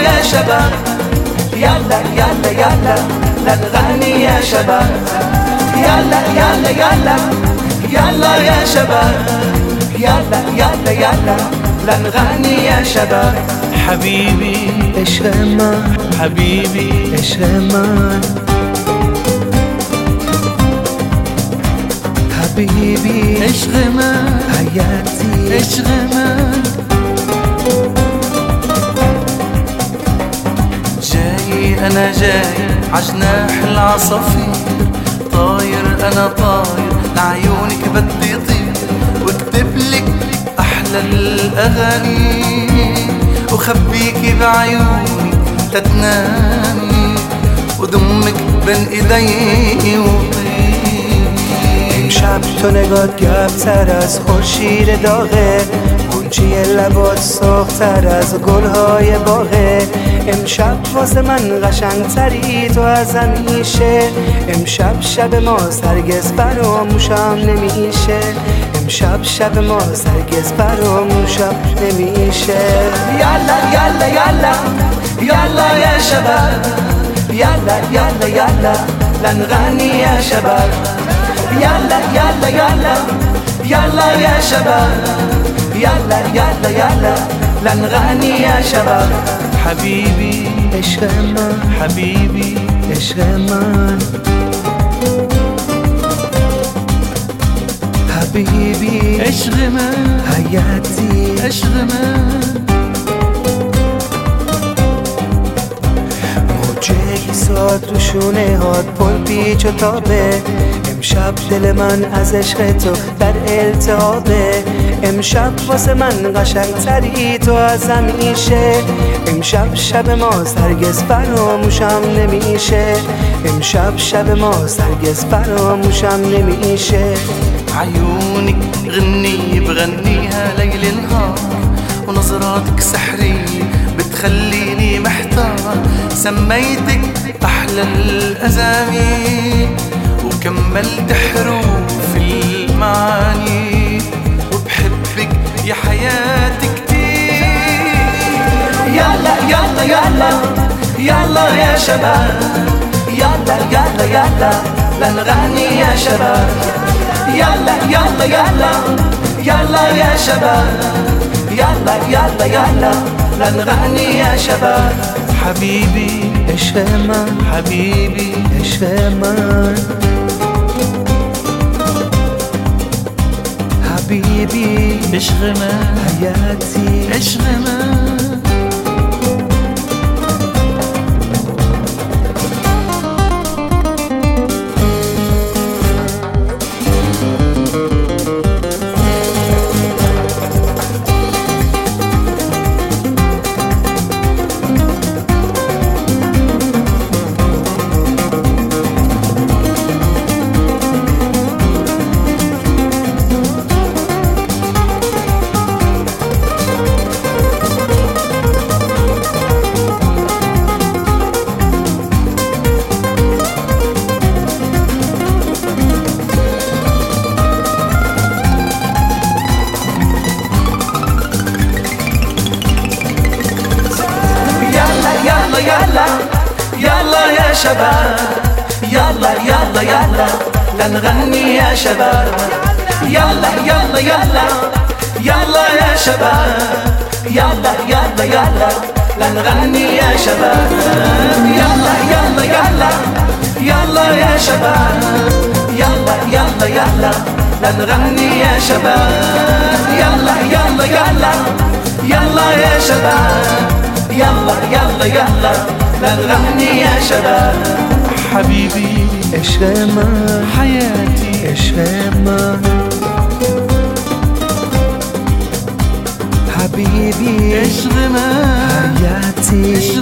يا شباب. يلا يلا يلا لا نغني يا شباب. يلا يلا يلا يلا يا شباب. يلا يلا يلا لا نغني يا شباب. حبيبي اشغمان حبيبي اشغمان حبيبي اشغمان حياتي اشغمان جاي أنا جاي عجناح العصافير طاير أنا طاير لعيونك بدي طير. واكتب لك أحلى الأغاني. وخبيكي بعيوني تتنامي وضمك بين إيدي وطير. امشب تو نگات گرمتر از خورشید داغه. غنچه لبات سرختر از گلهای باغه؟ امشب واسه من قشنگتری تو از همیشه. امشب شب ماست هرگز فراموشم نمیشه. امشب شب ماست هرگز فراموشم نمیشه. يلا يلا يلا يلا يا شباب. يلا يلا يلا لنغني يا شباب. يلا يلا يلا يلا يا شباب. يلا يلا يلا. لنغني يا شباب. حبيبي عشق من حبيبي. ايش غمان حبيبي عشق من حياتي. عشق من موی تو شونه هات پر پیچ و تابه امشب دل من از عشق تو در التهابه. امشب واسه من قشنگ تری تو از همیشه امشب شب ماست هرگز فراموشم نمیشه. امشب شب ماست هرگز فراموشم نمیشه. عيونك غنية بغنيها ليل نهار ونظراتك سحرية بتخليني محتار. سميتك أحلى الأسامي وكملت حروف المعاني وبحبك يا حياتي كتير. يلا يلا يلا يلا يا شباب. يلا يلا يلا لا نغني يا شباب. يلا يلا يلا يلا يا شباب. يلا يلا يلا لا نغني يا شباب. حبيبي عشق من حبيبي عشق من حبیبی عشق من. حیاتی. عشق من. شباب يلا يلا يلا لا نغني يا شباب يلا يلا يلا يلا يا شباب يلا يلا يلا لا نغني يا شباب يلا يلا يلا يلا يا شباب يلا يلا يلا لا نغني يا شباب يلا يلا يلا يلا يا شباب يلا يلا يلا نغني يا شباب. حبيبي عشق من حياتي. حبیبی عشق من حیاتی عشق من